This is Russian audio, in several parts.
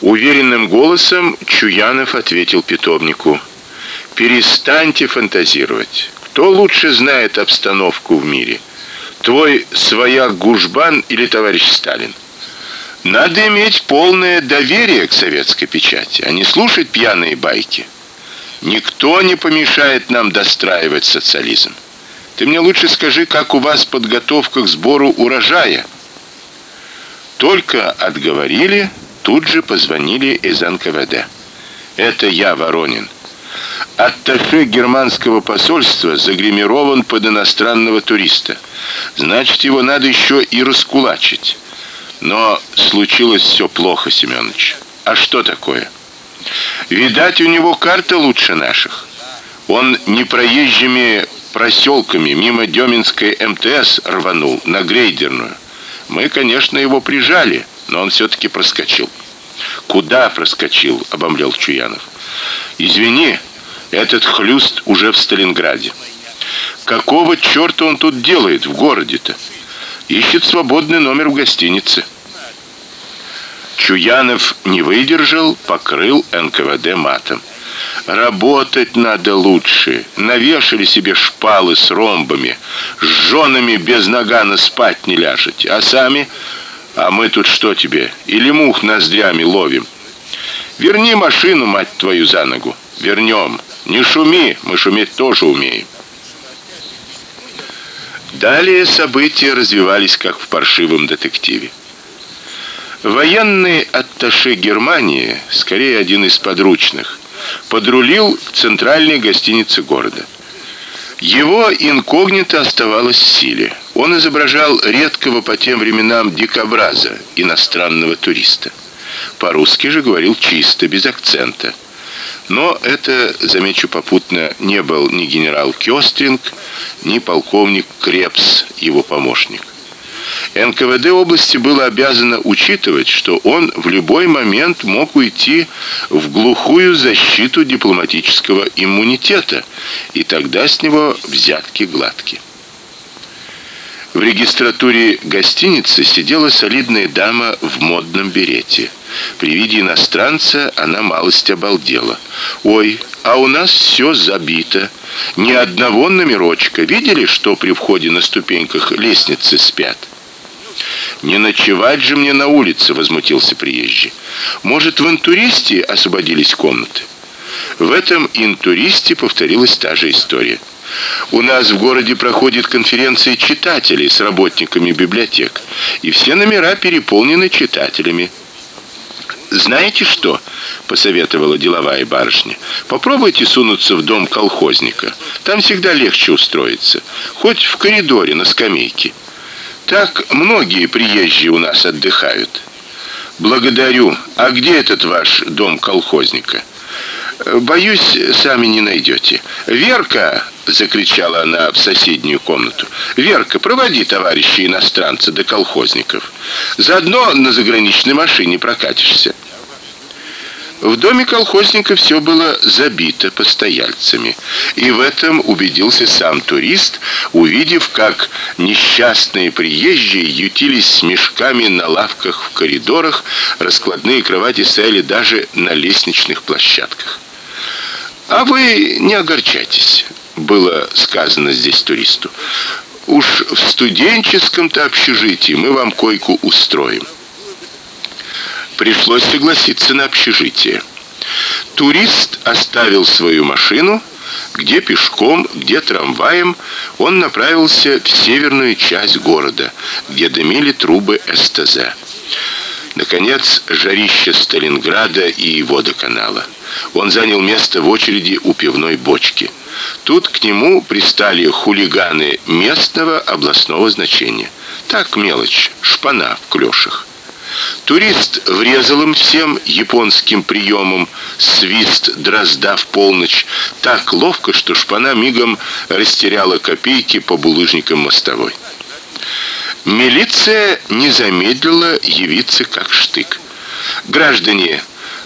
Уверенным голосом Чуянов ответил питомнику: "Перестаньте фантазировать. Кто лучше знает обстановку в мире? Твой свояк Гужбан или товарищ Сталин?" Надо иметь полное доверие к советской печати, а не слушать пьяные байки. Никто не помешает нам достраивать социализм. Ты мне лучше скажи, как у вас подготовка к сбору урожая? Только отговорили, тут же позвонили из НКВД. Это я, Воронин. Атташе германского посольства загримирован под иностранного туриста. Значит, его надо еще и раскулачить. Но случилось все плохо, Семёныч. А что такое? Видать, у него карта лучше наших. Он не проезжими проселками мимо Деминской МТС рванул на грейдерную. Мы, конечно, его прижали, но он все таки проскочил. Куда проскочил? обомлел Чуянов. Извини, этот хлюст уже в Сталинграде. Какого чёрта он тут делает в городе-то? Ищет свободный номер в гостинице. Чуянов не выдержал, покрыл НКВД матом. Работать надо лучше. Навешали себе шпалы с ромбами, с женами без нагана спать не ляжете, а сами а мы тут что тебе? Или мух ноздрями ловим? Верни машину, мать твою, за ногу. Вернем. Не шуми, мы шуметь тоже умеем. Далее события развивались как в паршивом детективе. Военный атташе Германии, скорее один из подручных, подрулил к центральной гостинице города. Его инкогнито оставалось в силе. Он изображал редкого по тем временам дикобраза, иностранного туриста. По-русски же говорил чисто, без акцента. Но это, замечу попутно, не был ни генерал Кёстринг, ни полковник Крепс, его помощник. НКВД области было обязано учитывать, что он в любой момент мог уйти в глухую защиту дипломатического иммунитета, и тогда с него взятки гладкие. В регистратуре гостиницы сидела солидная дама в модном берете. При виде иностранца она малость обалдела. Ой, а у нас все забито. Ни одного номерочка. Видели, что при входе на ступеньках лестницы спят? Не ночевать же мне на улице, возмутился приезжий. Может, в интуристе освободились комнаты? В этом интуристе повторилась та же история. У нас в городе проходит конференция читателей с работниками библиотек, и все номера переполнены читателями. Знаете что? посоветовала деловая барышня. Попробуйте сунуться в дом колхозника. Там всегда легче устроиться, хоть в коридоре на скамейке. Так многие приезжие у нас отдыхают. Благодарю. А где этот ваш дом колхозника? Боюсь, сами не найдете. Верка, закричала она в соседнюю комнату. Верка, проводи товарищей иностранца до колхозников. Заодно на заграничной машине прокатишься. В доме колхозника все было забито постояльцами, и в этом убедился сам турист, увидев, как несчастные приезжие ютились с мешками на лавках в коридорах, раскладные кровати стояли даже на лестничных площадках. А вы не огорчайтесь, было сказано здесь туристу. Уж в студенческом-то общежитии мы вам койку устроим пришлось согласиться на общежитие. Турист оставил свою машину, где пешком, где трамваем, он направился в северную часть города, где дымили трубы СТЗ. Наконец, жарище Сталинграда и водоканала. Он занял место в очереди у пивной бочки. Тут к нему пристали хулиганы местного областного значения. Так мелочь, шпана в клёшах. Турист врезал им всем японским приемом свист дрозда в полночь так ловко, что шпана мигом растеряла копейки по булыжникам мостовой. Милиция не замедлила явиться как штык. Граждане,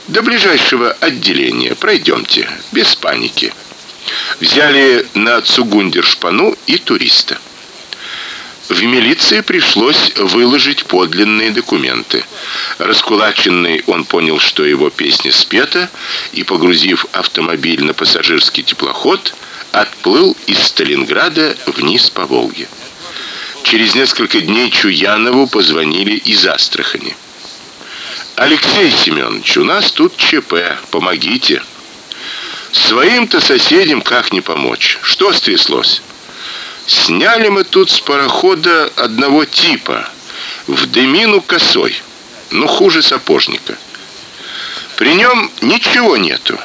до ближайшего отделения пройдемте, без паники. Взяли на Цугундер шпану и туриста. В милиции пришлось выложить подлинные документы. Раскулаченный он понял, что его песня спета, и погрузив автомобиль на пассажирский теплоход, отплыл из Сталинграда вниз по Волге. Через несколько дней Чуянову позвонили из Астрахани. Алексей Семенович, у нас тут ЧП, помогите. Своим-то соседям как не помочь? Что стряслось? Сняли мы тут с парохода одного типа, в дымину косой, но хуже сапожника. При нем ничего нету.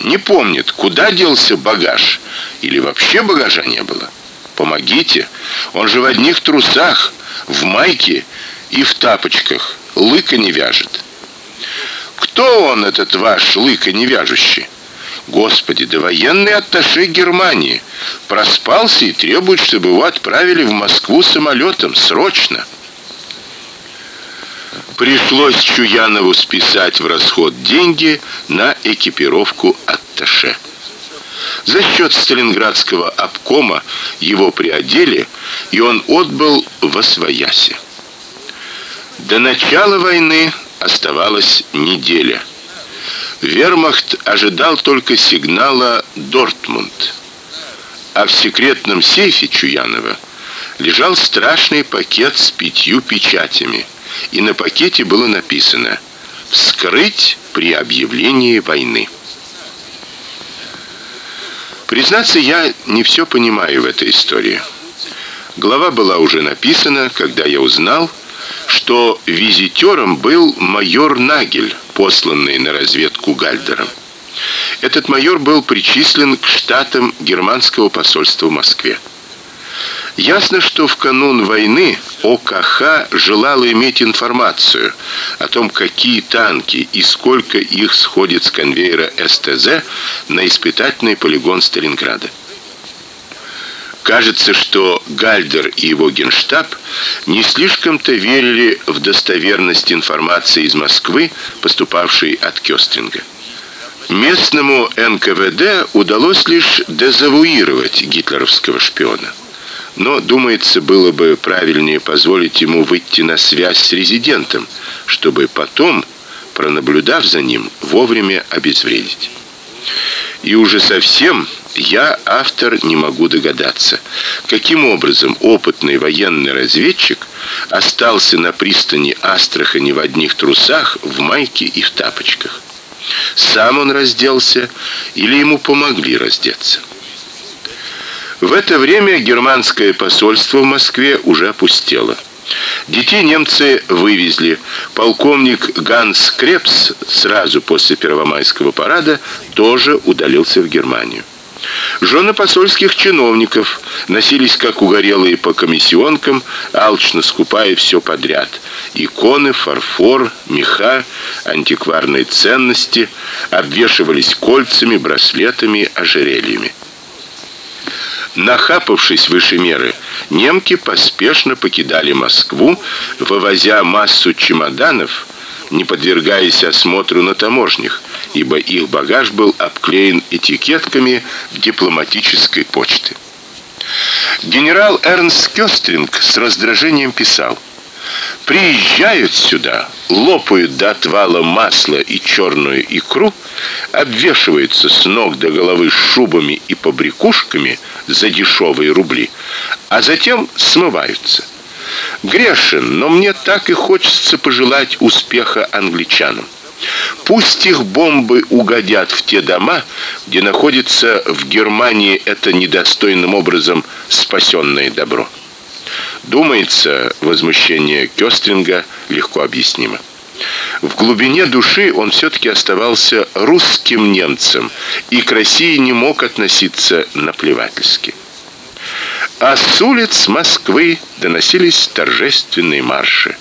Не помнит, куда делся багаж или вообще багажа не было. Помогите. Он же в одних трусах, в майке и в тапочках. Лыка не вяжет. Кто он этот ваш лыка не вяжущий? Господи, да военный атташе Германии проспался и требует, чтобы его отправили в Москву самолетом срочно. Пришлось Чуянову списать в расход деньги на экипировку атташе. За счет Сталинградского обкома его приодели, и он отбыл в Освояси. До начала войны оставалась неделя. Вермахт ожидал только сигнала Дортмунд. А в секретном сейфе Чуянова лежал страшный пакет с пятью печатями, и на пакете было написано: "Вскрыть при объявлении войны". Признаться, я не все понимаю в этой истории. Глава была уже написана, когда я узнал, что визитером был майор Нагель, посланный на разведку Гальдером. Этот майор был причислен к штатам германского посольства в Москве. Ясно, что в канун войны ОКХ желала иметь информацию о том, какие танки и сколько их сходит с конвейера СТЗ на испытательный полигон Сталинграда. Кажется, что Гальдер и его генштаб не слишком-то верили в достоверность информации из Москвы, поступавшей от Кёстринга. Местному НКВД удалось лишь дезавуировать гитлеровского шпиона. Но, думается, было бы правильнее позволить ему выйти на связь с резидентом, чтобы потом, пронаблюдав за ним, вовремя обезвредить. И уже совсем я, автор, не могу догадаться, каким образом опытный военный разведчик остался на пристани Астрахани в одних трусах, в майке и в тапочках. Сам он разделся или ему помогли раздеться? В это время германское посольство в Москве уже опустело. Детей немцы вывезли. Полковник Ганс Крепс сразу после Первомайского парада тоже удалился в Германию. Жены посольских чиновников носились как угорелые по комиссионкам, алчно скупая все подряд: иконы, фарфор, меха, антикварные ценности, обвешивались кольцами, браслетами, ожерельями. Нахапавшись выше меры, немки поспешно покидали Москву, вывозя массу чемоданов, не подвергаясь осмотру на таможнях, ибо их багаж был обклеен этикетками дипломатической почты. Генерал Эрнст Кёстринг с раздражением писал: приезжают сюда, лопают до отвала масло и черную икру, обвешиваются с ног до головы шубами и побрякушками за дешевые рубли, а затем смываются. Грешен, но мне так и хочется пожелать успеха англичанам. Пусть их бомбы угодят в те дома, где находится в Германии это недостойным образом спасенное добро. Думается, возмущение Кёстринга легко объяснимо. В глубине души он все таки оставался русским немцем и к России не мог относиться наплевательски. А с улиц Москвы доносились торжественные марши.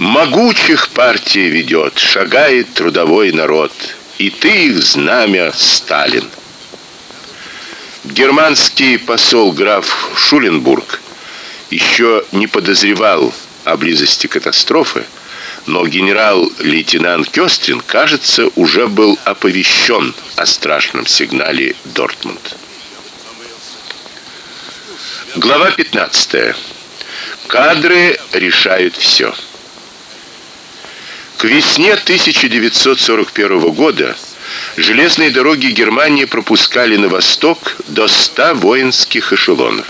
Могучих партия ведет, шагает трудовой народ, и ты их знамя, Сталин. Германский посол граф Шуленбург еще не подозревал о близости катастрофы, но генерал-лейтенант Кёстрин, кажется, уже был оповещен о страшном сигнале Дортмунд. Глава 15. Кадры решают все. К весне 1941 года железные дороги Германии пропускали на восток до 100 воинских эшелонов.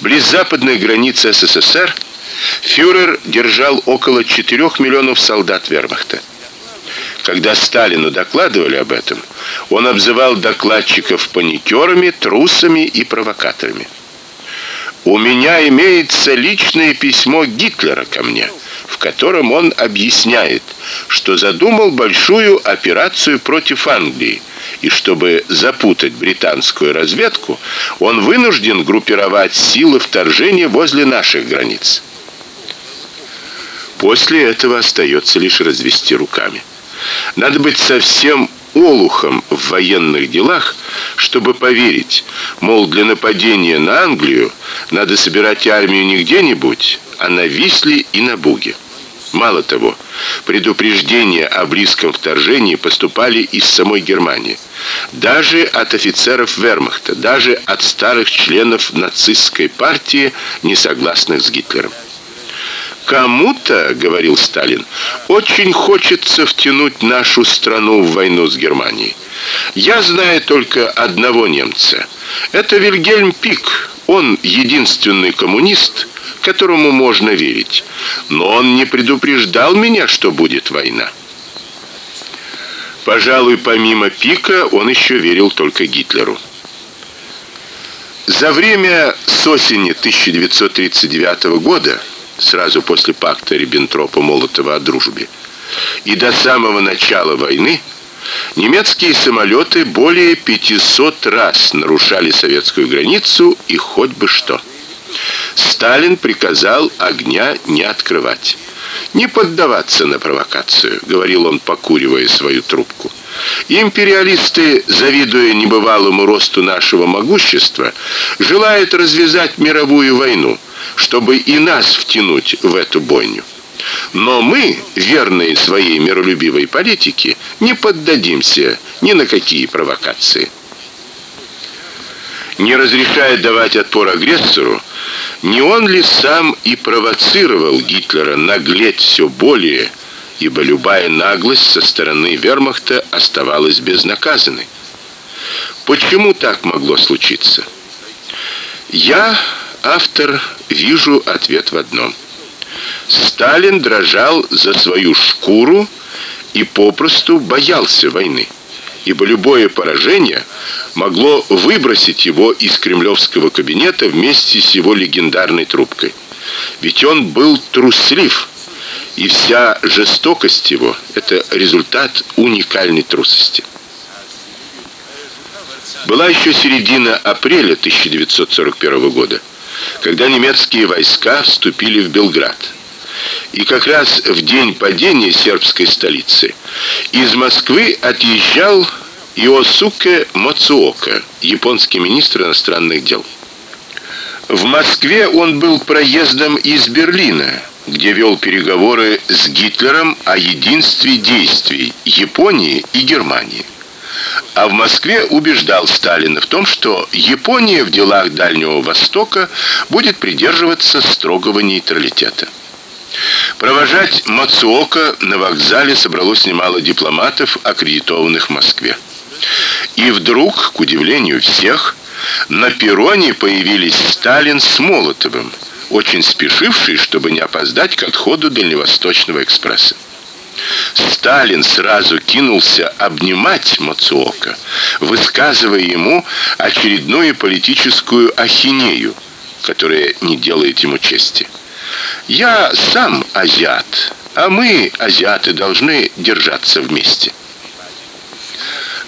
Близ западной границы СССР фюрер держал около 4 миллионов солдат Вермахта. Когда Сталину докладывали об этом, он обзывал докладчиков паникерами, трусами и провокаторами. У меня имеется личное письмо Гитлера ко мне, в котором он объясняет, что задумал большую операцию против Англии, и чтобы запутать британскую разведку, он вынужден группировать силы вторжения возле наших границ. После этого остается лишь развести руками. Надо быть совсем олухом в военных делах, чтобы поверить, мол, для нападения на Англию надо собирать армию не где-нибудь, а на Висле и на Буге. Мало того, предупреждения о близком вторжении поступали из самой Германии, даже от офицеров Вермахта, даже от старых членов нацистской партии, не согласных с Гитлером. Кому-то, говорил Сталин, очень хочется втянуть нашу страну в войну с Германией. Я знаю только одного немца. Это Вильгельм Пик. Он единственный коммунист, которому можно верить. Но он не предупреждал меня, что будет война. Пожалуй, помимо Пика, он еще верил только Гитлеру. За время с осени 1939 года сразу после пакта Риббентропа-Молотова о дружбе. И до самого начала войны немецкие самолеты более 500 раз нарушали советскую границу и хоть бы что. Сталин приказал огня не открывать. Не поддаваться на провокацию, говорил он, покуривая свою трубку. Империалисты, завидуя небывалому росту нашего могущества, желают развязать мировую войну чтобы и нас втянуть в эту бойню. Но мы, верные своей миролюбивой политике, не поддадимся ни на какие провокации. Не разрешая давать отпор агрессору, не он ли сам и провоцировал Гитлера наглеть все более, ибо любая наглость со стороны Вермахта оставалась безнаказанной. Почему так могло случиться? Я автор вижу ответ в одном. Сталин дрожал за свою шкуру и попросту боялся войны, ибо любое поражение могло выбросить его из кремлевского кабинета вместе с его легендарной трубкой. Ведь он был труслив, и вся жестокость его это результат уникальной трусости. Была еще середина апреля 1941 года когда немецкие войска вступили в Белград. И как раз в день падения сербской столицы из Москвы отъезжал Иосуке Мацуока, японский министр иностранных дел. В Москве он был проездом из Берлина, где вел переговоры с Гитлером о единстве действий Японии и Германии а в Москве убеждал Сталина в том, что Япония в делах Дальнего Востока будет придерживаться строгого нейтралитета. Провожать Мацуока на вокзале собралось немало дипломатов, аккредитованных в Москве. И вдруг, к удивлению всех, на перроне появились Сталин с Молотовым, очень спешившие, чтобы не опоздать к отходу Дальневосточного экспресса. Сталин сразу кинулся обнимать Мацуока, высказывая ему очередную политическую ахинею, которая не делает ему чести. Я сам азиат, а мы, азиаты, должны держаться вместе.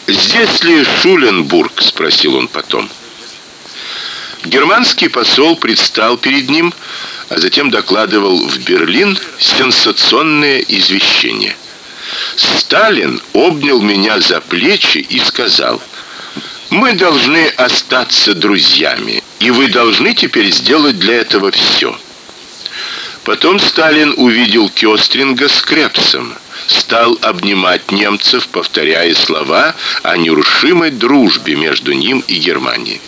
Здесь ли Шуленбург, спросил он потом. Германский посол предстал перед ним а затем докладывал в Берлин сенсационное извещение. Сталин обнял меня за плечи и сказал: "Мы должны остаться друзьями, и вы должны теперь сделать для этого все. Потом Сталин увидел Кёстринга с Крепсом, стал обнимать немцев, повторяя слова о нерушимой дружбе между ним и Германией.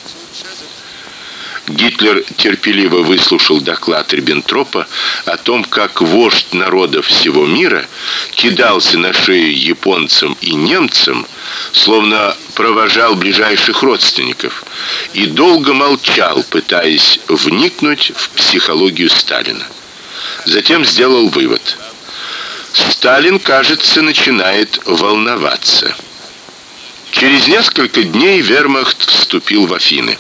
Гитлер терпеливо выслушал доклад Риббентропа о том, как вождь народов всего мира кидался на шею японцам и немцам, словно провожал ближайших родственников, и долго молчал, пытаясь вникнуть в психологию Сталина. Затем сделал вывод: Сталин, кажется, начинает волноваться. Через несколько дней Вермахт вступил в Афины.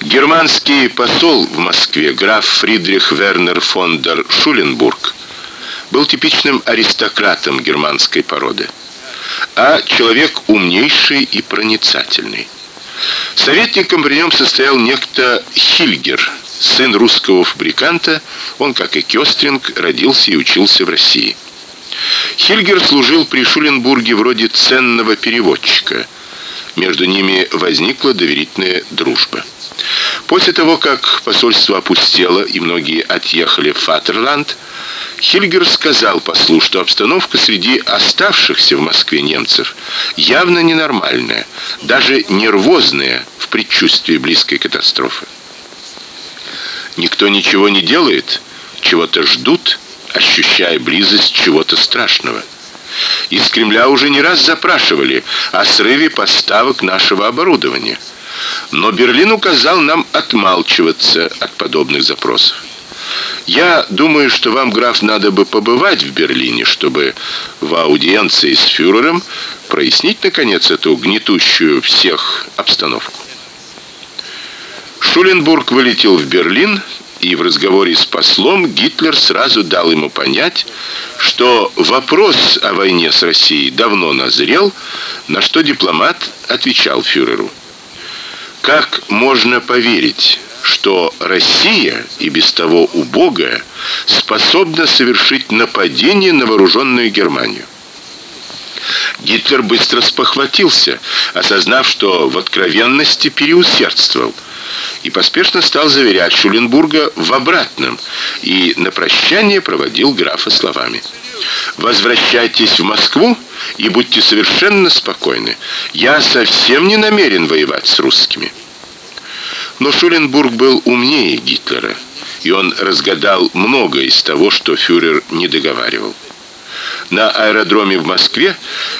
Германский посол в Москве, граф Фридрих Вернер фон дер Шуленбург, был типичным аристократом германской породы, а человек умнейший и проницательный. Советником при нем состоял некто Хильгер, сын русского фабриканта, он, как и Кёстринг, родился и учился в России. Хильгер служил при Шуленбурге вроде ценного переводчика. Между ними возникла доверительная дружба. После того, как посольство опустело и многие отъехали в Фатерланд, Хильгер сказал послу, что обстановка среди оставшихся в Москве немцев явно ненормальная, даже нервозная в предчувствии близкой катастрофы. Никто ничего не делает, чего-то ждут, ощущая близость чего-то страшного. Из Кремля уже не раз запрашивали о срыве поставок нашего оборудования. Но Берлин указал нам отмалчиваться от подобных запросов. Я думаю, что вам, граф, надо бы побывать в Берлине, чтобы в аудиенции с фюрером прояснить наконец эту гнетущую всех обстановку. Шуленбург вылетел в Берлин, и в разговоре с послом Гитлер сразу дал ему понять, что вопрос о войне с Россией давно назрел, на что дипломат отвечал фюреру: "Как можно поверить, что Россия и без того убогая способна совершить нападение на вооруженную Германию?" Гитлер быстро спохватился, осознав, что в откровенности переусердствовал и поспешно стал заверять Шуленбурга в обратном и на прощание проводил графа словами: "Возвращайтесь в Москву и будьте совершенно спокойны. Я совсем не намерен воевать с русскими". Но Шуленбург был умнее Гитлера, и он разгадал многое из того, что фюрер не договаривал. На аэродроме в Москве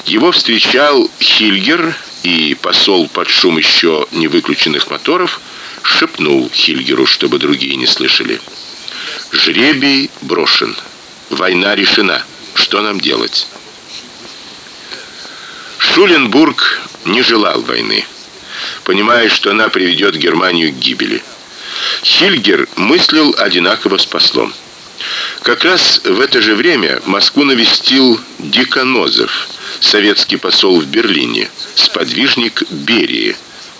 его встречал Хильгер и посол под шум еще не выключенных моторов шепнул Хильгеру, чтобы другие не слышали. Жребий брошен. Война решена. Что нам делать? Шуленбург не желал войны, понимая, что она приведет Германию к гибели. Хильгер мыслил одинаково с послом. Как раз в это же время Москву навестил Диконозов, советский посол в Берлине, сподвижник Берии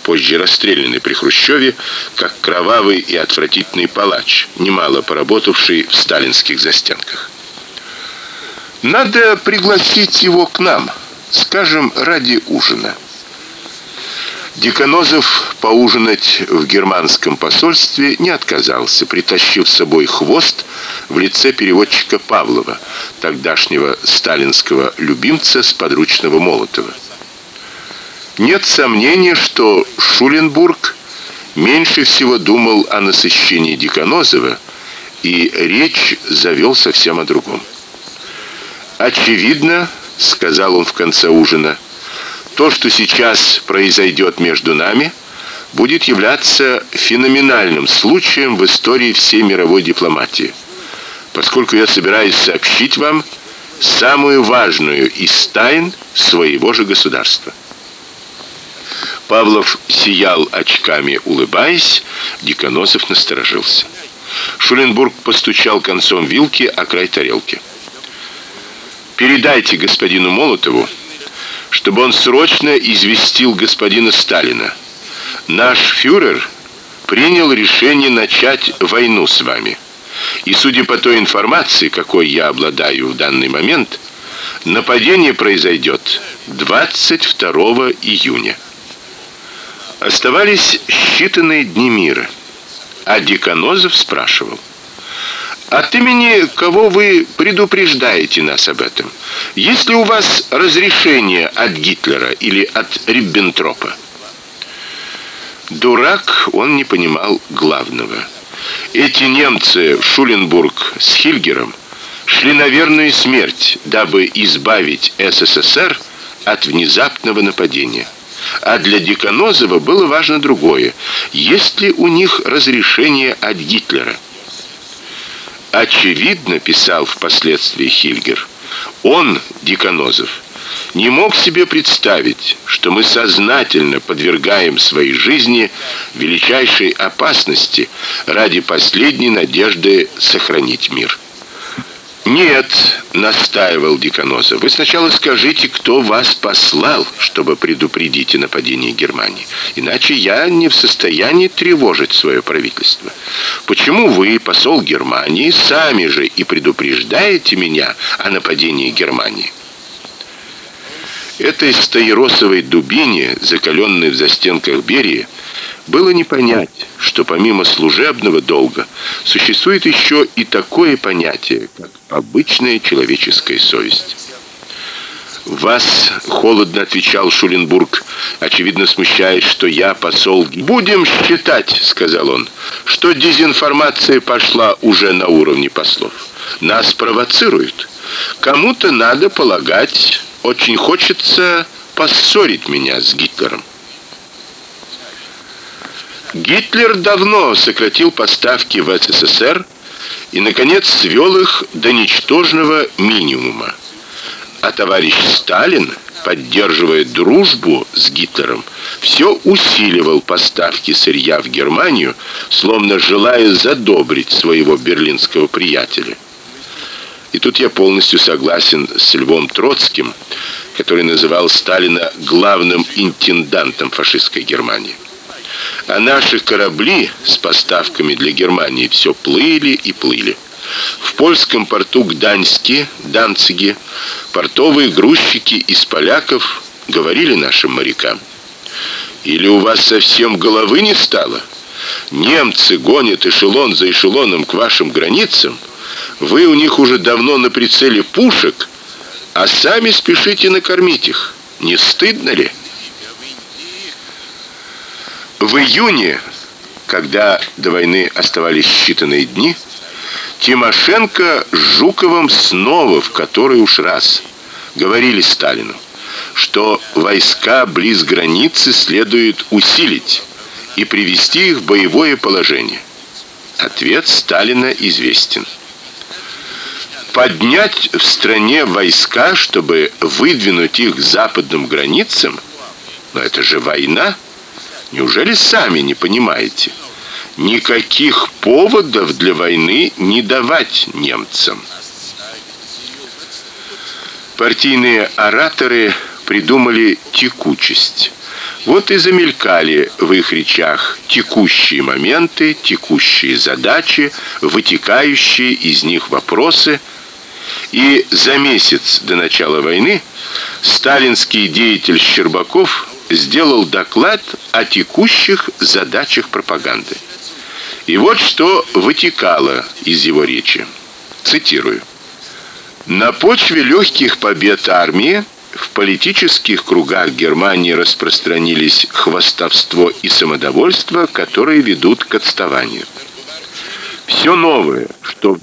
позже расстрелянный при Хрущеве, как кровавый и отвратительный палач, немало поработавший в сталинских застенках. Надо пригласить его к нам, скажем, ради ужина. Деканозов поужинать в германском посольстве не отказался, притащив с собой хвост в лице переводчика Павлова, тогдашнего сталинского любимца с подручного Молотова. Нет сомнения, что Шуленбург меньше всего думал о насыщении Диконозова, и речь завел совсем о другом. Очевидно, сказал он в конце ужина, то, что сейчас произойдет между нами, будет являться феноменальным случаем в истории всей мировой дипломатии. Поскольку я собираюсь сообщить вам самую важную из тайн своего же государства. Павлов сиял очками, улыбаясь, Диконосов насторожился. Шуленбург постучал концом вилки о край тарелки. Передайте господину Молотову, чтобы он срочно известил господина Сталина. Наш фюрер принял решение начать войну с вами. И судя по той информации, какой я обладаю в данный момент, нападение произойдет 22 июня. Оставались считанные дни мира. А Диконозов спрашивал: "От имени кого вы предупреждаете нас об этом? Есть ли у вас разрешение от Гитлера или от Риббентропа?" Дурак, он не понимал главного. Эти немцы Шуленбург с Хильгером шли на верную смерть, дабы избавить СССР от внезапного нападения. А для Деканозова было важно другое: есть ли у них разрешение от Гитлера? Очевидно, писал впоследствии Хильгер, он, Деканозов, не мог себе представить, что мы сознательно подвергаем своей жизни величайшей опасности ради последней надежды сохранить мир. Нет, настаивал Деканоза. Вы сначала скажите, кто вас послал, чтобы предупредить о нападении Германии. Иначе я не в состоянии тревожить свое правительство. Почему вы, посол Германии, сами же и предупреждаете меня о нападении Германии? Этой стаиросовой дубине, закаленной в застенках Берии, было не понять, что помимо служебного долга существует еще и такое понятие, как обычная человеческая совесть. Вас холодно отвечал Шуленбург, очевидно смущаясь, что я посол. Будем считать, сказал он, что дезинформация пошла уже на уровне послов. Нас провоцируют. Кому-то надо полагать, очень хочется поссорить меня с Гитлером. Гитлер давно сократил поставки в СССР и наконец свел их до ничтожного минимума. А товарищ Сталин, поддерживая дружбу с Гитлером, все усиливал поставки сырья в Германию, словно желая задобрить своего берлинского приятеля. И тут я полностью согласен с Львом Троцким, который называл Сталина главным интендантом фашистской Германии. А наши корабли с поставками для Германии все плыли и плыли. В польском порту Гданьске, Данциге, портовые грузчики из поляков говорили нашим морякам: "Или у вас совсем головы не стало? Немцы гонят эшелон за эшелоном к вашим границам, вы у них уже давно на прицеле пушек, а сами спешите накормить их. Не стыдно ли?" В июне, когда до войны оставались считанные дни, Тимошенко с Жуковым снова в который уж раз говорили Сталину, что войска близ границы следует усилить и привести их в боевое положение. Ответ Сталина известен. Поднять в стране войска, чтобы выдвинуть их к западным границам, но это же война. Неужели сами не понимаете? Никаких поводов для войны не давать немцам. Партийные ораторы придумали текучесть. Вот и замелькали в их речах текущие моменты, текущие задачи, вытекающие из них вопросы. И за месяц до начала войны сталинский деятель Щербаков сделал доклад о текущих задачах пропаганды. И вот что вытекало из его речи. Цитирую: На почве легких побед армии в политических кругах Германии распространились хвастовство и самодовольство, которые ведут к отставанию. Все новое, что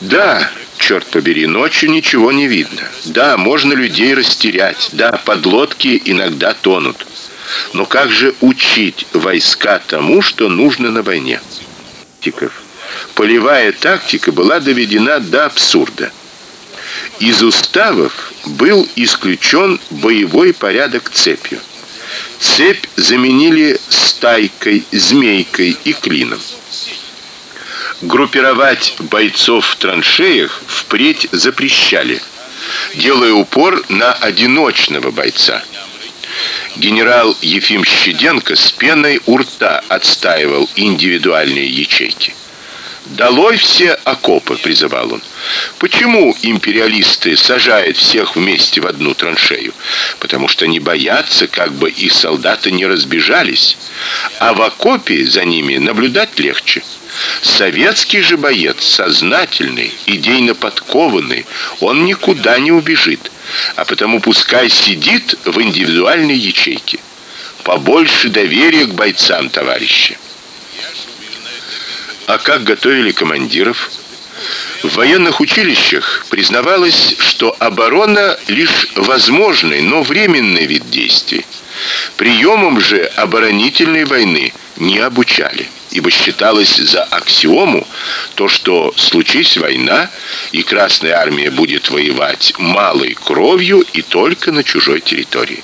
Да, черт побери, ночью ничего не видно. Да, можно людей растерять. Да, подлодки иногда тонут. Но как же учить войска тому, что нужно на войне? Тиков. Полевая тактика была доведена до абсурда. Из уставов был исключен боевой порядок цепью. Цепь заменили стайкой, змейкой и клином группировать бойцов в траншеях впредь запрещали, делая упор на одиночного бойца. Генерал Ефим Щеденко с пеной у рта отстаивал индивидуальные ячейки. «Долой все окопы!» — призывал он. Почему империалисты сажают всех вместе в одну траншею? Потому что они боятся, как бы их солдаты не разбежались, а в окопе за ними наблюдать легче. Советский же боец сознательный, идейно подкованный, он никуда не убежит, а потому пускай сидит в индивидуальной ячейке. побольше доверия к бойцам, товарищи. А как готовили командиров? В военных училищах признавалось, что оборона лишь возможный, но временный вид действий. Приемам же оборонительной войны не обучали, ибо считалось за аксиому то, что случись война, и Красная армия будет воевать малой кровью и только на чужой территории.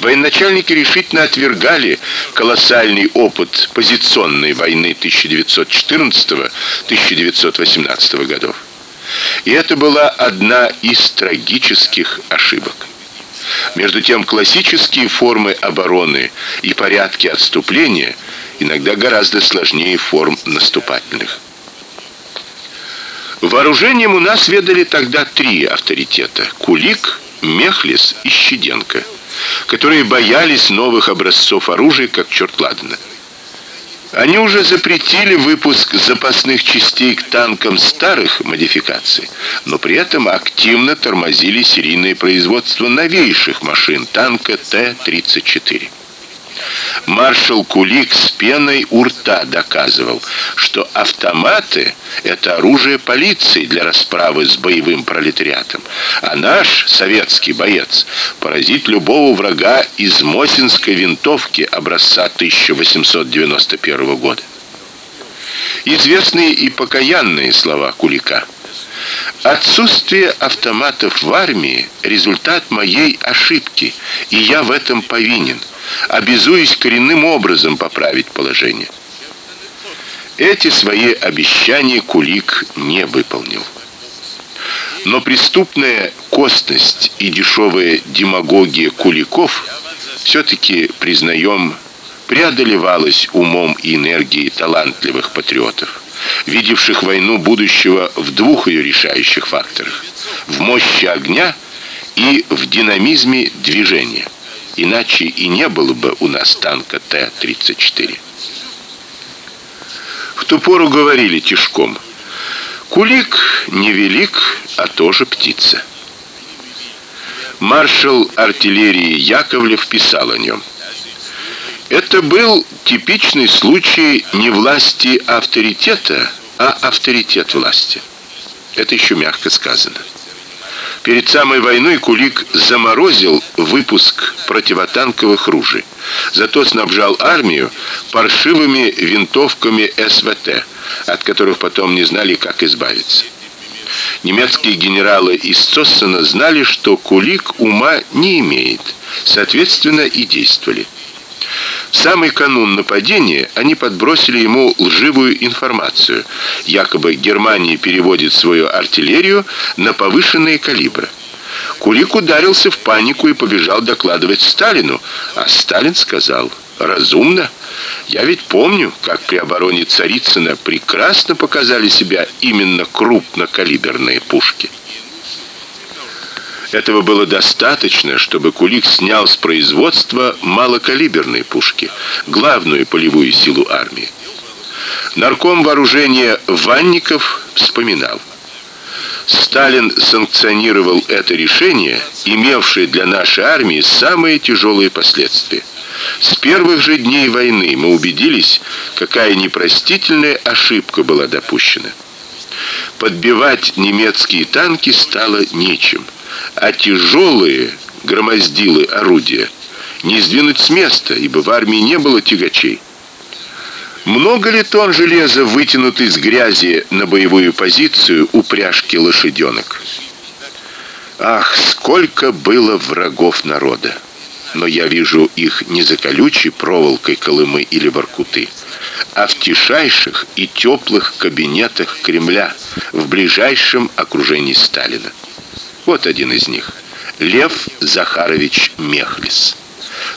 Военачальники решительно отвергали колоссальный опыт позиционной войны 1914-1918 годов. И это была одна из трагических ошибок. Между тем классические формы обороны и порядки отступления иногда гораздо сложнее форм наступательных. Вооружением у нас ведали тогда три авторитета: Кулик, Мехлис и Щеденко которые боялись новых образцов оружия как черт ладана. Они уже запретили выпуск запасных частей к танкам старых модификаций, но при этом активно тормозили серийное производство новейших машин танка Т-34. Маршал Кулик с пеной у рта доказывал, что автоматы это оружие полиции для расправы с боевым пролетариатом, а наш советский боец поразит любого врага из Мосинской винтовки образца 1891 года. Известные и покаянные слова Кулика. Отсутствие автоматов в армии результат моей ошибки, и я в этом повинен обязуясь коренным образом поправить положение. Эти свои обещания Кулик не выполнил. Но преступная костность и дешевая демагогия Куликов все таки признаем преодолевалась умом и энергией талантливых патриотов, видевших войну будущего в двух ее решающих факторах: в мощи огня и в динамизме движения. Иначе и не было бы у нас танка Т-34. В ту пору говорили тишком: "Кулик невелик, а тоже птица". Маршал артиллерии Яковлев писал о нем. Это был типичный случай не власти авторитета, а авторитет власти. Это еще мягко сказано. Перед самой войной Кулик заморозил выпуск противотанковых ружей. Зато снабжал армию паршивыми винтовками СВТ, от которых потом не знали, как избавиться. Немецкие генералы из Цоссена знали, что Кулик ума не имеет, соответственно, и действовали. В самый канун нападения они подбросили ему лживую информацию. Якобы Германия переводит свою артиллерию на повышенные калибры. Кулик ударился в панику и побежал докладывать Сталину, а Сталин сказал: "Разумно. Я ведь помню, как при обороне Царицына прекрасно показали себя именно крупнокалиберные пушки". Этого было достаточно, чтобы Кулик снял с производства малокалиберные пушки, главную полевую силу армии. Нарком вооружения Ванников вспоминал: Сталин санкционировал это решение, имевшее для нашей армии самые тяжелые последствия. С первых же дней войны мы убедились, какая непростительная ошибка была допущена. Подбивать немецкие танки стало нечем а тяжелые громоздилы орудия не сдвинуть с места, ибо в армии не было тягачей. Много ли тонн железа вытянут из грязи на боевую позицию упряжки лошаденок? Ах, сколько было врагов народа. Но я вижу их не за колючей проволокой Колымы или Воркуты, а в тишайших и теплых кабинетах Кремля, в ближайшем окружении Сталина. Вот один из них. Лев Захарович Мехлис.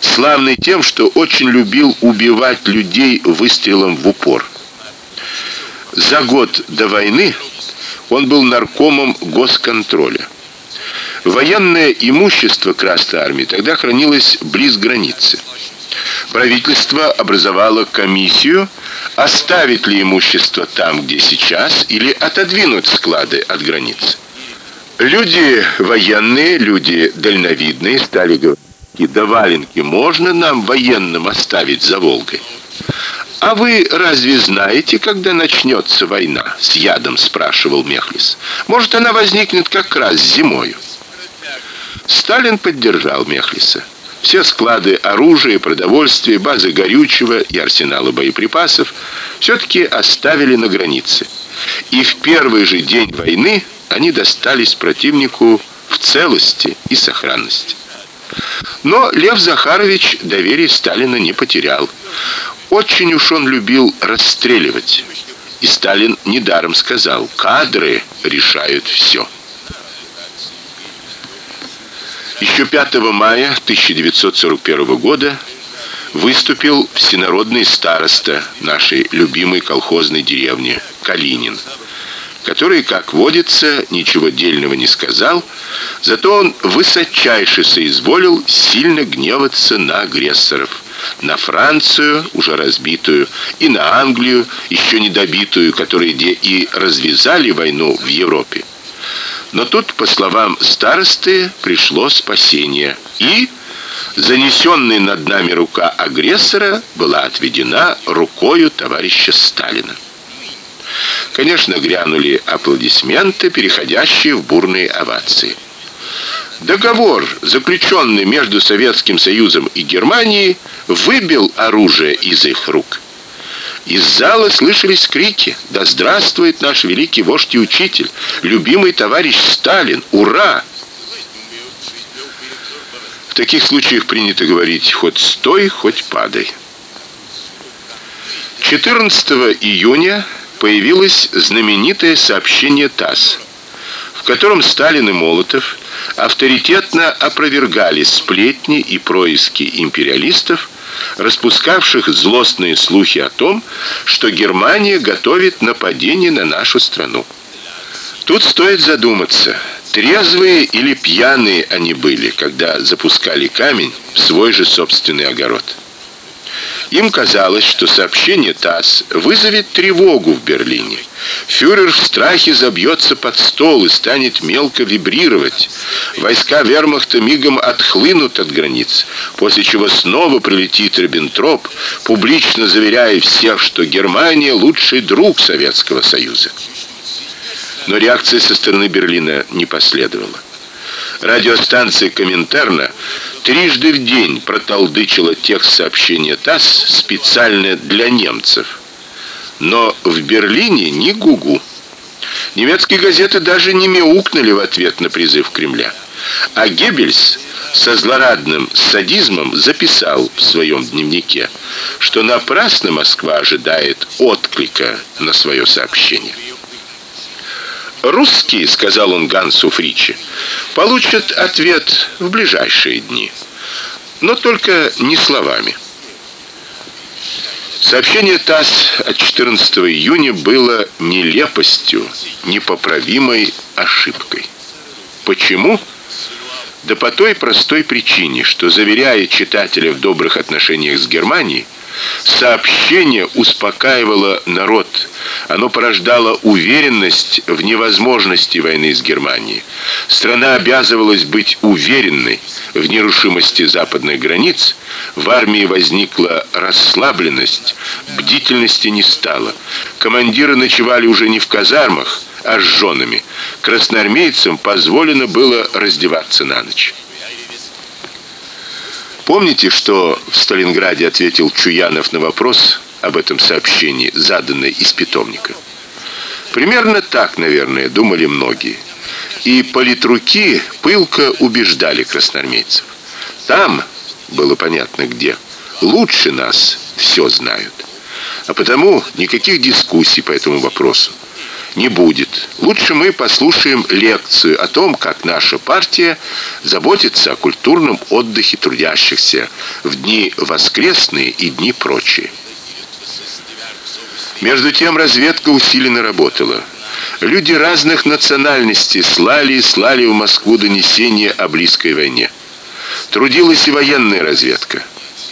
Славный тем, что очень любил убивать людей выстрелом в упор. За год до войны он был наркомом госконтроля. Военное имущество Красной армии тогда хранилось близ границы. Правительство образовало комиссию, оставить ли имущество там, где сейчас, или отодвинуть склады от границы. Люди военные, люди дальновидные стали говорить, да валенки можно нам военным оставить за Волгой? А вы разве знаете, когда начнется война? С ядом спрашивал Мехлис. Может, она возникнет как раз зимою. Сталин поддержал Мехлиса. Все склады оружия, продовольствия, базы горючего и арсеналы боеприпасов все таки оставили на границе. И в первый же день войны они достались противнику в целости и сохранности. Но Лев Захарович доверие Сталина не потерял. Очень уж он любил расстреливать. И Сталин недаром сказал: "Кадры решают все. Еще 5 мая 1941 года выступил всенародный староста нашей любимой колхозной деревни Калинин, который, как водится, ничего дельного не сказал, зато он высочайше соизволил сильно гневаться на агрессоров на Францию, уже разбитую, и на Англию, еще не добитую, которые где и развязали войну в Европе. Но тут, по словам старосты, пришло спасение, и занесенная над нами рука агрессора была отведена рукою товарища Сталина. Конечно, грянули аплодисменты, переходящие в бурные овации. Договор, заключенный между Советским Союзом и Германией, выбил оружие из их рук. Из зала слышались крики: "Да здравствует наш великий вождь и учитель, любимый товарищ Сталин! Ура!" В таких случаях принято говорить: "Хоть стой, хоть падай". 14 июня появилось знаменитое сообщение ТАСС, в котором Сталин и Молотов авторитетно опровергали сплетни и происки империалистов, распускавших злостные слухи о том, что Германия готовит нападение на нашу страну. Тут стоит задуматься, трезвые или пьяные они были, когда запускали камень в свой же собственный огород. Им казалось, что сообщение ТАСС вызовет тревогу в Берлине. Фюрер в страхе забьется под стол и станет мелко вибрировать. Войска Вермахта мигом отхлынут от границ, после чего снова прилетит Риббентроп, публично заверяя всех, что Германия лучший друг Советского Союза. Но реакции со стороны Берлина не последовало. Радиостанция Коминтерна трижды в день проталдычила текст сообщения ТАСС специально для немцев. Но в Берлине ни гугу. Немецкие газеты даже не мяукнули в ответ на призыв Кремля. А Геббельс со злорадным садизмом записал в своем дневнике, что напрасно Москва ожидает отклика на свое сообщение. Русские, сказал он Гансу Фриче, получат ответ в ближайшие дни. Но только не словами. Сообщение ТАСС от 14 июня было нелепостью, непоправимой ошибкой. Почему? Да по той простой причине, что заверяя читателя в добрых отношениях с Германией, Сообщение успокаивало народ. Оно порождало уверенность в невозможности войны с Германией. Страна обязывалась быть уверенной в нерушимости западных границ. В армии возникла расслабленность, бдительности не стало. Командиры ночевали уже не в казармах, а с женами. Красноармейцам позволено было раздеваться на ночь. Помните, что в Сталинграде ответил Чуянов на вопрос об этом сообщении, заданный из питомника? Примерно так, наверное, думали многие. И политруки пылко убеждали красноармейцев. Там было понятно где. Лучше нас все знают. А потому никаких дискуссий по этому вопросу не будет. Лучше мы послушаем лекцию о том, как наша партия заботится о культурном отдыхе трудящихся в дни воскресные и дни прочие. Между тем разведка усиленно работала. Люди разных национальностей слали и слали в Москву донесения о близкой войне. Трудилась и военная разведка.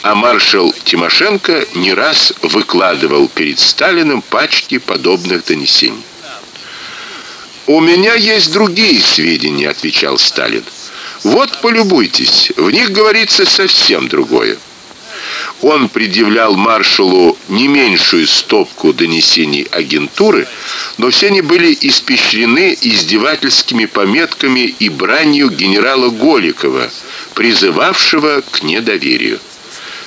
А маршал Тимошенко не раз выкладывал перед Сталиным пачки подобных донесений. У меня есть другие сведения, отвечал Сталин. Вот полюбуйтесь, в них говорится совсем другое. Он предъявлял маршалу не меньшую стопку донесений агентуры, но все они были испещрены издевательскими пометками и бранью генерала Голикова, призывавшего к недоверию.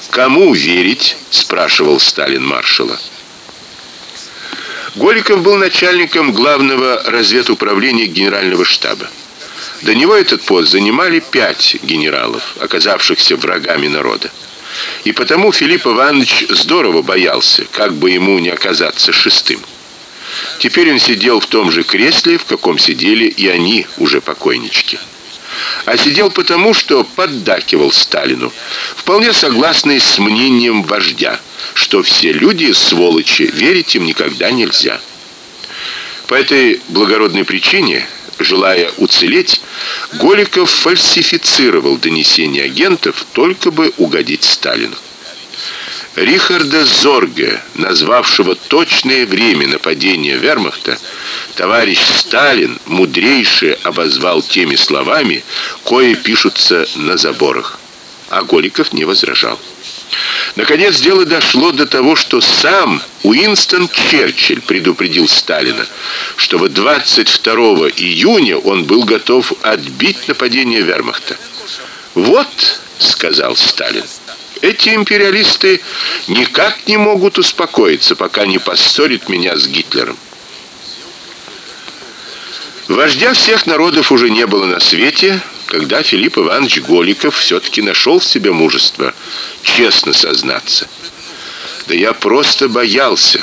Кому верить? спрашивал Сталин маршала. Голиков был начальником главного разведуправления Генерального штаба. До него этот пост занимали пять генералов, оказавшихся врагами народа. И потому Филипп Иванович здорово боялся, как бы ему не оказаться шестым. Теперь он сидел в том же кресле, в каком сидели и они, уже покойнички. А сидел потому, что поддакивал Сталину, вполне согласный с мнением вождя, что все люди сволочи, верить им никогда нельзя. По этой благородной причине желая уцелеть, Голиков фальсифицировал донесения агентов, только бы угодить Сталину. Рихарда Зорге, назвавшего точное время нападения Вермахта, товарищ Сталин мудрейшее обозвал теми словами, кои пишутся на заборах. А Голиков не возражал. Наконец дело дошло до того, что сам Уинстон Черчилль предупредил Сталина, что в 22 июня он был готов отбить нападение Вермахта. "Вот", сказал Сталин. "Эти империалисты никак не могут успокоиться, пока не поссорят меня с Гитлером". Вождя всех народов уже не было на свете, когда Филипп Иванович Голиков все таки нашел в себе мужество честно сознаться. Да я просто боялся.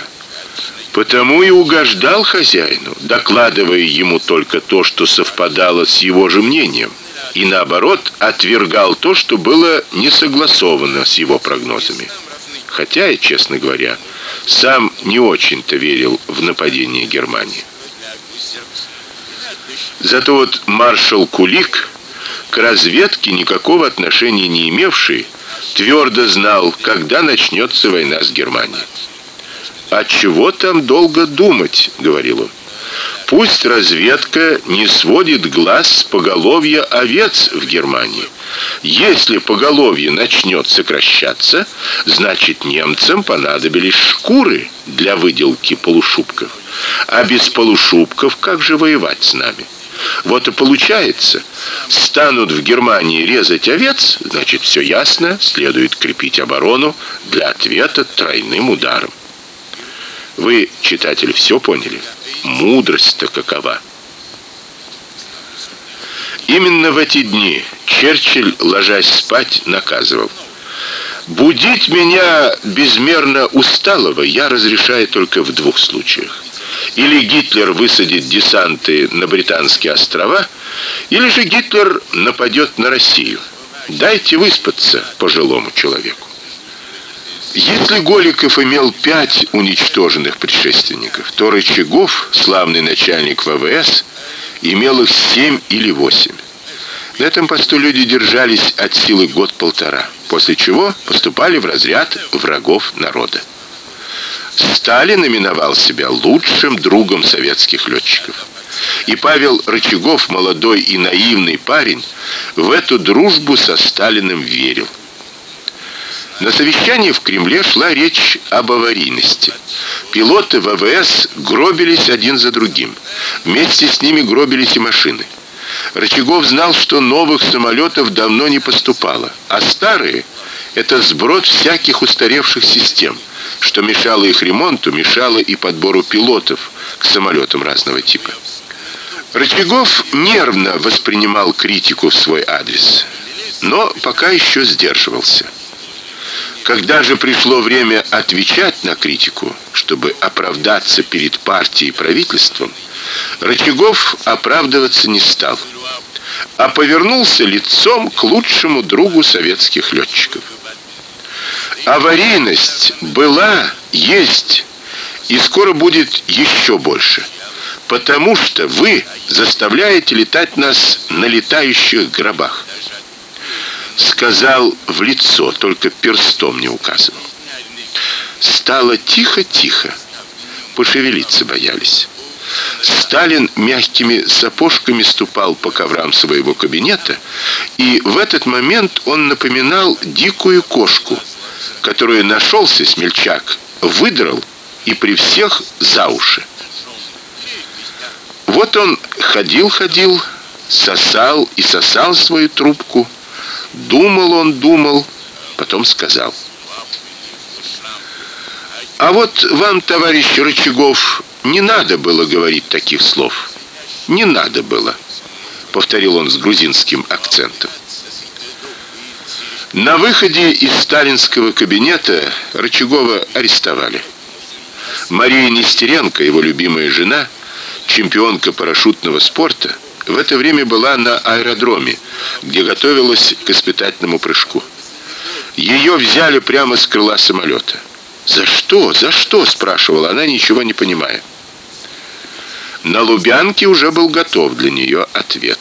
Потому и угождал хозяину, докладывая ему только то, что совпадало с его же мнением, и наоборот, отвергал то, что было не согласовано с его прогнозами. Хотя я, честно говоря, сам не очень-то верил в нападение Германии. Зато вот маршал Кулик к разведке никакого отношения не имевший, твердо знал, когда начнется война с Германией. А чего там долго думать, говорил он. Пусть разведка не сводит глаз с поголовья овец в Германии. Если поголовье начнет сокращаться, значит немцам понадобились шкуры для выделки полушубков. А без полушубков как же воевать с нами? Вот и получается, станут в Германии резать овец, значит, все ясно, следует крепить оборону для ответа тройным ударом. Вы, читатель, все поняли? Мудрость-то какова? Именно в эти дни Черчилль, ложась спать, наказывал: "Будить меня безмерно усталого я разрешаю только в двух случаях: или Гитлер высадит десанты на британские острова, или же Гитлер нападет на Россию. Дайте выспаться пожилому человеку. Если Голиков имел пять уничтоженных предшественников, то Рычагов, славный начальник ВВС, имел их семь или восемь. На этом посту люди держались от силы год-полтора, после чего поступали в разряд врагов народа. Сталин именовал себя лучшим другом советских летчиков. И Павел Рычагов, молодой и наивный парень, в эту дружбу со Сталиным верил. На совещании в Кремле шла речь об аварийности. Пилоты ВВС гробились один за другим. Вместе с ними гробились и машины. Рычагов знал, что новых самолетов давно не поступало, а старые это сброд всяких устаревших систем что мешало их ремонту, мешало и подбору пилотов к самолетам разного типа. Рычагов нервно воспринимал критику в свой адрес, но пока еще сдерживался. Когда же пришло время отвечать на критику, чтобы оправдаться перед партией и правительством, Рычагов оправдываться не стал, а повернулся лицом к лучшему другу советских летчиков. Аварийность была, есть и скоро будет еще больше. Потому что вы заставляете летать нас на летающих гробах. Сказал в лицо, только перстом не указывал. Стало тихо-тихо. Пошевелиться боялись. Сталин мягкими сапожками ступал по коврам своего кабинета, и в этот момент он напоминал дикую кошку, которую нашелся смельчак, выдрал и при всех за уши. Вот он ходил-ходил, сосал и сосал свою трубку, думал он, думал, потом сказал: "А вот вам, товарищ Рычагов, не надо было говорить таких слов. Не надо было", повторил он с грузинским акцентом. На выходе из сталинского кабинета Рычагова арестовали. Мария Нестеренко, его любимая жена, чемпионка парашютного спорта, в это время была на аэродроме, где готовилась к испытательному прыжку. Ее взяли прямо с крыла самолета. "За что? За что?" спрашивала она, ничего не понимая. На Лубянке уже был готов для нее ответ.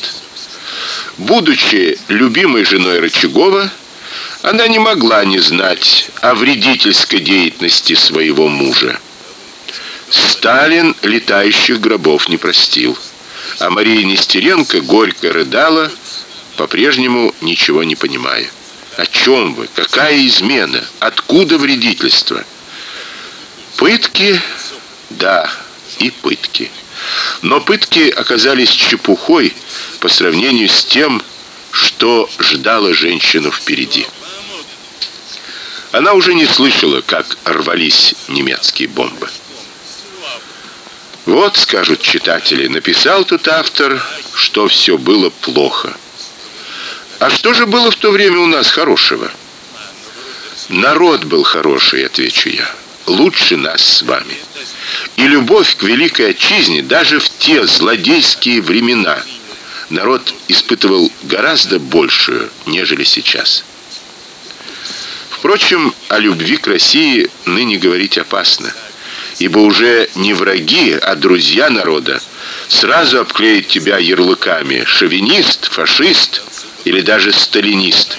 Будучи любимой женой Рычагова, она не могла не знать о вредительской деятельности своего мужа. Сталин летающих гробов не простил. А Мария Нестеренко горько рыдала, по-прежнему ничего не понимая. О чем вы? Какая измена? Откуда вредительство? Пытки? Да, и пытки. Но пытки оказались чепухой по сравнению с тем, что ждало женщину впереди. Она уже не слышала, как рвались немецкие бомбы. Вот, скажут читатели, написал тут автор, что все было плохо. А что же было в то время у нас хорошего? Народ был хороший, отвечу я. Лучше нас с вами. И любовь к великой отчизне даже в те злодейские времена народ испытывал гораздо большую, нежели сейчас. Впрочем, о любви к России ныне говорить опасно ибо уже не враги, а друзья народа сразу обклеят тебя ярлыками: шовинист, фашист или даже сталинист.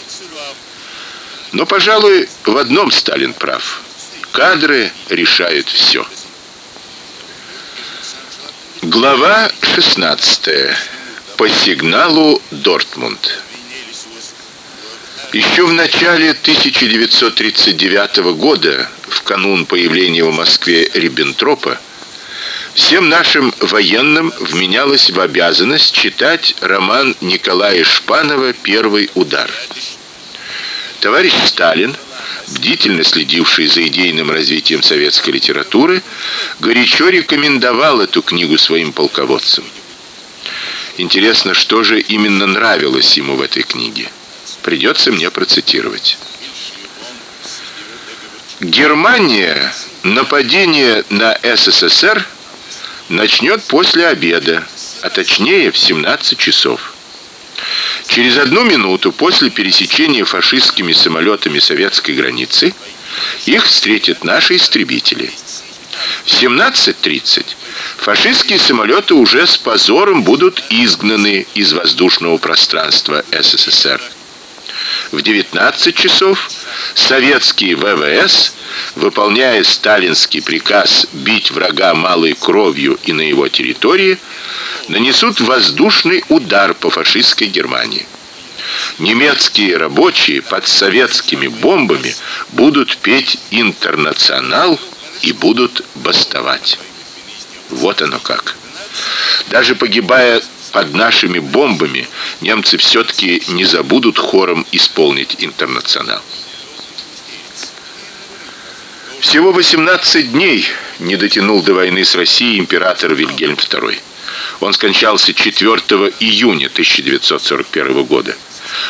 Но, пожалуй, в одном Сталин прав. Кадры решают все. Глава 16. По сигналу Дортмунд. Еще в начале 1939 года, в канун появления в Москве Риббентропа, всем нашим военным вменялось в обязанность читать роман Николая Шпанова Первый удар. Товарищ Сталин, бдительно следивший за идейным развитием советской литературы, горячо рекомендовал эту книгу своим полководцам. Интересно, что же именно нравилось ему в этой книге? Придется мне процитировать. Германия нападение на СССР начнет после обеда, а точнее в 17 часов. Через одну минуту после пересечения фашистскими самолетами советской границы их встретят наши истребители. В 17:30 фашистские самолеты уже с позором будут изгнаны из воздушного пространства СССР в 19 часов советские ВВС, выполняя сталинский приказ бить врага малой кровью и на его территории, нанесут воздушный удар по фашистской Германии. Немецкие рабочие под советскими бомбами будут петь интернационал и будут бастовать. Вот оно как. Даже погибая под нашими бомбами немцы все таки не забудут хором исполнить интернационал. Всего 18 дней не дотянул до войны с Россией император Вильгельм II. Он скончался 4 июня 1941 года.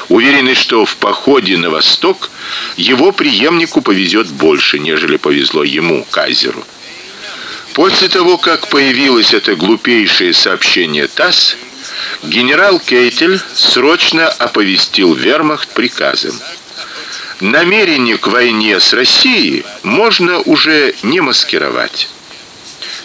Уверенный, что в походе на восток его преемнику повезет больше, нежели повезло ему, кайзеру. После того, как появилось это глупейшее сообщение ТАСС, генерал Кейтель срочно оповестил Вермахт приказом. Намерение к войне с Россией можно уже не маскировать.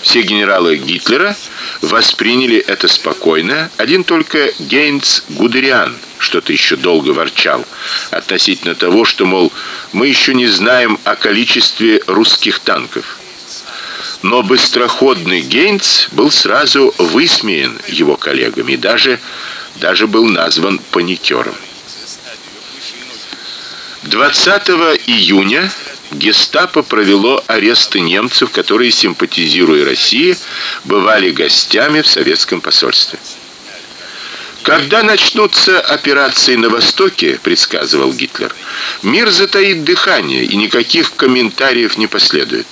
Все генералы Гитлера восприняли это спокойно, один только Гейнц Гудериан что-то еще долго ворчал относительно того, что мол мы еще не знаем о количестве русских танков. Но быстроходный Гейнц был сразу высмеян его коллегами даже даже был назван паникером. 20 июня Гестапо провело аресты немцев, которые симпатизируя России, бывали гостями в советском посольстве. Когда начнутся операции на востоке, предсказывал Гитлер, мир затаит дыхание и никаких комментариев не последует.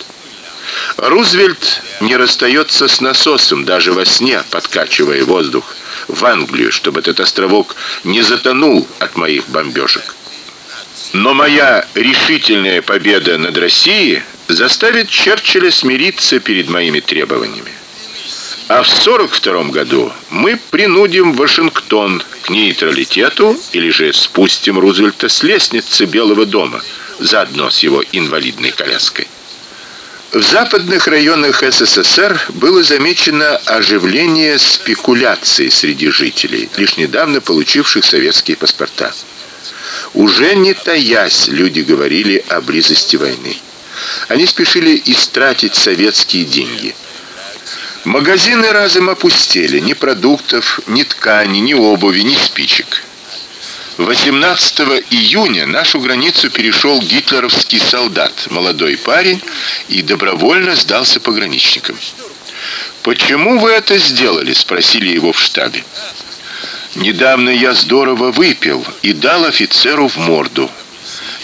Рузвельт не расстается с насосом даже во сне, подкачивая воздух в Англию, чтобы этот островок не затонул от моих бомбежек. Но моя решительная победа над Россией заставит Черчилля смириться перед моими требованиями. А в 42 году мы принудим Вашингтон к нейтралитету или же спустим Рузвельта с лестницы Белого дома, заодно с его инвалидной коляской. В западных районах СССР было замечено оживление спекуляций среди жителей, лишь недавно получивших советские паспорта. Уже не таясь, люди говорили о близости войны. Они спешили истратить советские деньги. Магазины разом опустели, ни продуктов, ни ткани, ни обуви, ни спичек. 18 июня нашу границу перешел гитлеровский солдат, молодой парень, и добровольно сдался пограничникам. "Почему вы это сделали?" спросили его в штабе. Недавно я здорово выпил и дал офицеру в морду.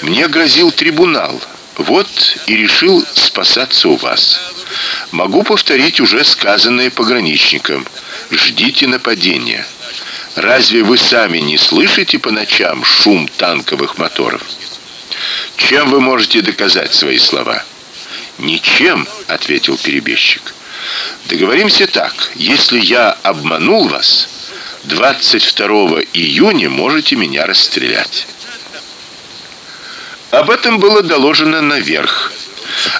Мне грозил трибунал. Вот и решил спасаться у вас. Могу повторить уже сказанное пограничникам. Ждите нападения. Разве вы сами не слышите по ночам шум танковых моторов? Чем вы можете доказать свои слова? Ничем, ответил перебежчик. Договоримся так: если я обманул вас, 22 июня можете меня расстрелять. Об этом было доложено наверх,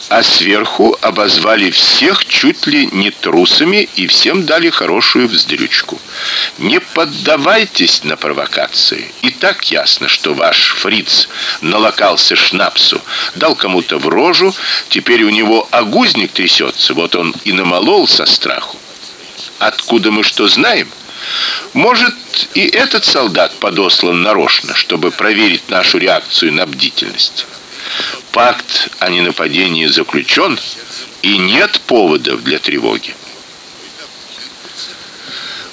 а сверху обозвали всех чуть ли не трусами и всем дали хорошую вздрючку. Не поддавайтесь на провокации. И так ясно, что ваш фриц налокался шнапсу, дал кому-то в рожу, теперь у него огузник трясется, вот он и намолол со страху. Откуда мы что знаем? Может, и этот солдат подослан нарочно, чтобы проверить нашу реакцию на бдительность. Пакт о ненападении заключен, и нет поводов для тревоги.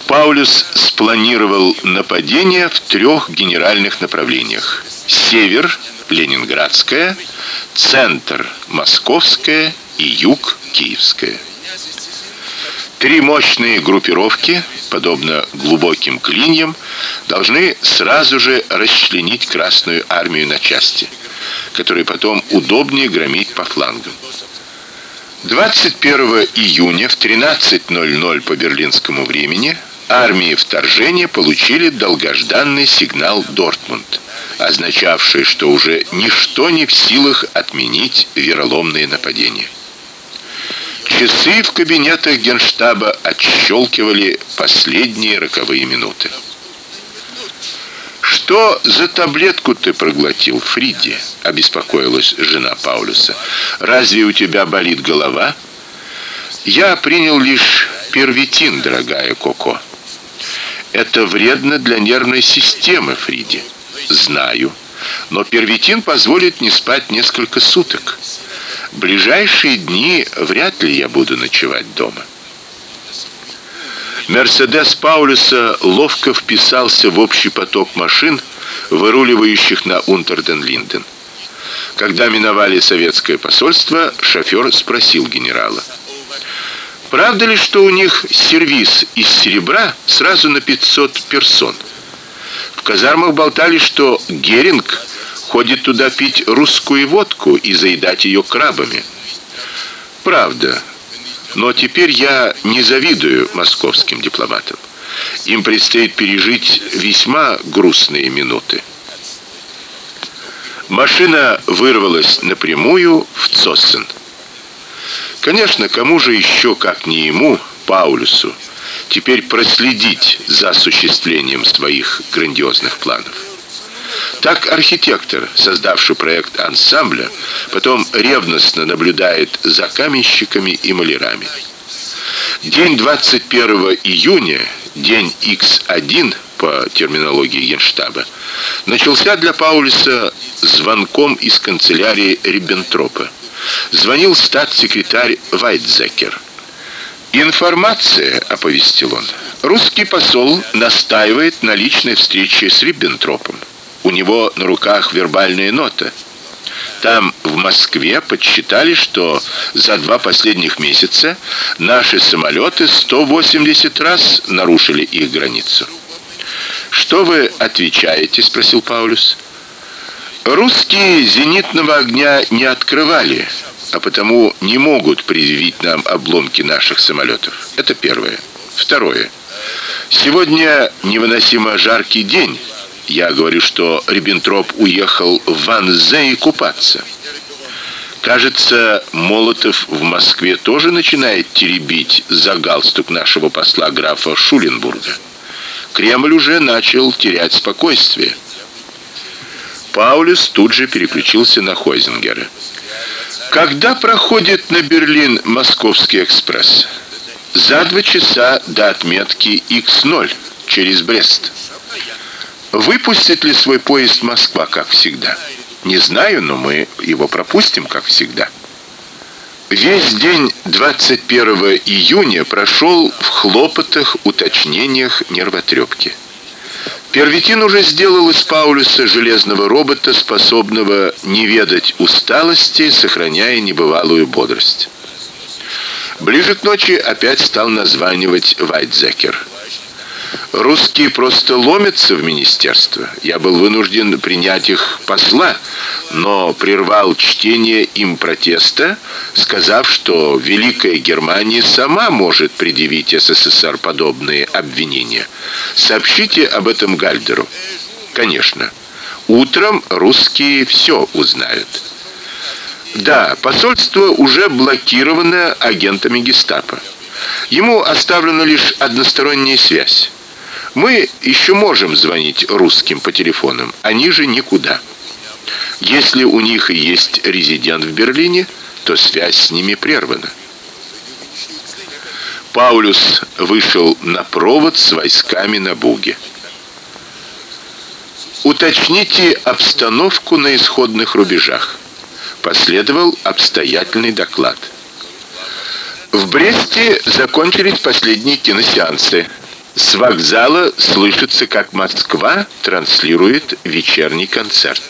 Паулюс спланировал нападение в трех генеральных направлениях: север Ленинградское, центр Московское и юг Киевское. Три мощные группировки, подобно глубоким клиньям, должны сразу же расчленить Красную армию на части, которые потом удобнее громить по флангам. 21 июня в 13:00 по берлинскому времени армии вторжения получили долгожданный сигнал Дортмунд, означавший, что уже ничто не в силах отменить вероломные нападения. Часы в кабинетах Генштаба отщелкивали последние роковые минуты. Что за таблетку ты проглотил, Фриди? обеспокоилась жена Паулюса. Разве у тебя болит голова? Я принял лишь первитин, дорогая Коко. Это вредно для нервной системы, Фриди. Знаю. Но первитин позволит не спать несколько суток ближайшие дни вряд ли я буду ночевать дома. Мерседес Паулюса ловко вписался в общий поток машин, выруливающих на Унтерден-Линден. Когда миновали советское посольство, шофер спросил генерала: "Правда ли, что у них сервис из серебра сразу на 500 персон?" В казармах болтали, что Геринг ходит туда пить русскую водку и заедать ее крабами. Правда. Но теперь я не завидую московским дипломатам. Им предстоит пережить весьма грустные минуты. Машина вырвалась напрямую в Цоссен. Конечно, кому же еще, как не ему, Паулюсу, теперь проследить за осуществлением своих грандиозных планов. Так архитектор, создавший проект ансамбля, потом ревностно наблюдает за каменщиками и малярами. День 21 июня, день X1 по терминологии Генштаба, начался для Паулюса звонком из канцелярии Риббентропа. Звонил статс-секретарь Вайтзекер. Информация, оповестил он. Русский посол настаивает на личной встрече с Риббентропом. У него на руках вербальная нота. Там в Москве подсчитали, что за два последних месяца наши самолеты 180 раз нарушили их границу. Что вы отвечаете, спросил Паулюс. Русские зенитного огня не открывали, а потому не могут предъявить нам обломки наших самолетов. Это первое. Второе. Сегодня невыносимо жаркий день. Я говорю, что Риббентроп уехал в Ванзей купаться. Кажется, Молотов в Москве тоже начинает теребить за галстук нашего посла графа Шуленбурга. Кремль уже начал терять спокойствие. Паулюс тут же переключился на Хойзингера. Когда проходит на Берлин Московский экспресс? За два часа до отметки X0 через Брест. Выпустит ли свой поезд Москва, как всегда? Не знаю, но мы его пропустим, как всегда. Весь день 21 июня прошел в хлопотах, уточнениях, нервотрепке. Первитин уже сделал из Паулюса железного робота, способного не ведать усталости, сохраняя небывалую бодрость. Ближе к ночи опять стал названивать Вайтзекер. Русские просто ломятся в министерство. Я был вынужден принять их посла, но прервал чтение им протеста, сказав, что Великая Германия сама может предъявить СССР подобные обвинения. Сообщите об этом Гальдеру. Конечно. Утром русские все узнают. Да, посольство уже блокировано агентами Гестапо. Ему оставлена лишь односторонняя связь. Мы еще можем звонить русским по телефонам, они же никуда. Если у них и есть резидент в Берлине, то связь с ними прервана. Паулюс вышел на провод с войсками на Буге. Уточните обстановку на исходных рубежах. Последовал обстоятельный доклад. В Бресте закончились последние киносеансы. С вокзала слышится, как Москва транслирует вечерний концерт.